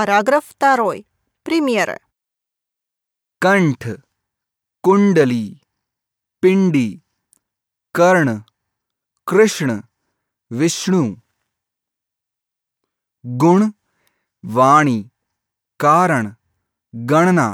Parágrafo 2. Primeira. कंठ कुंडली पिंडी कर्ण कृष्ण विष्णु गुण वाणी कारण गणना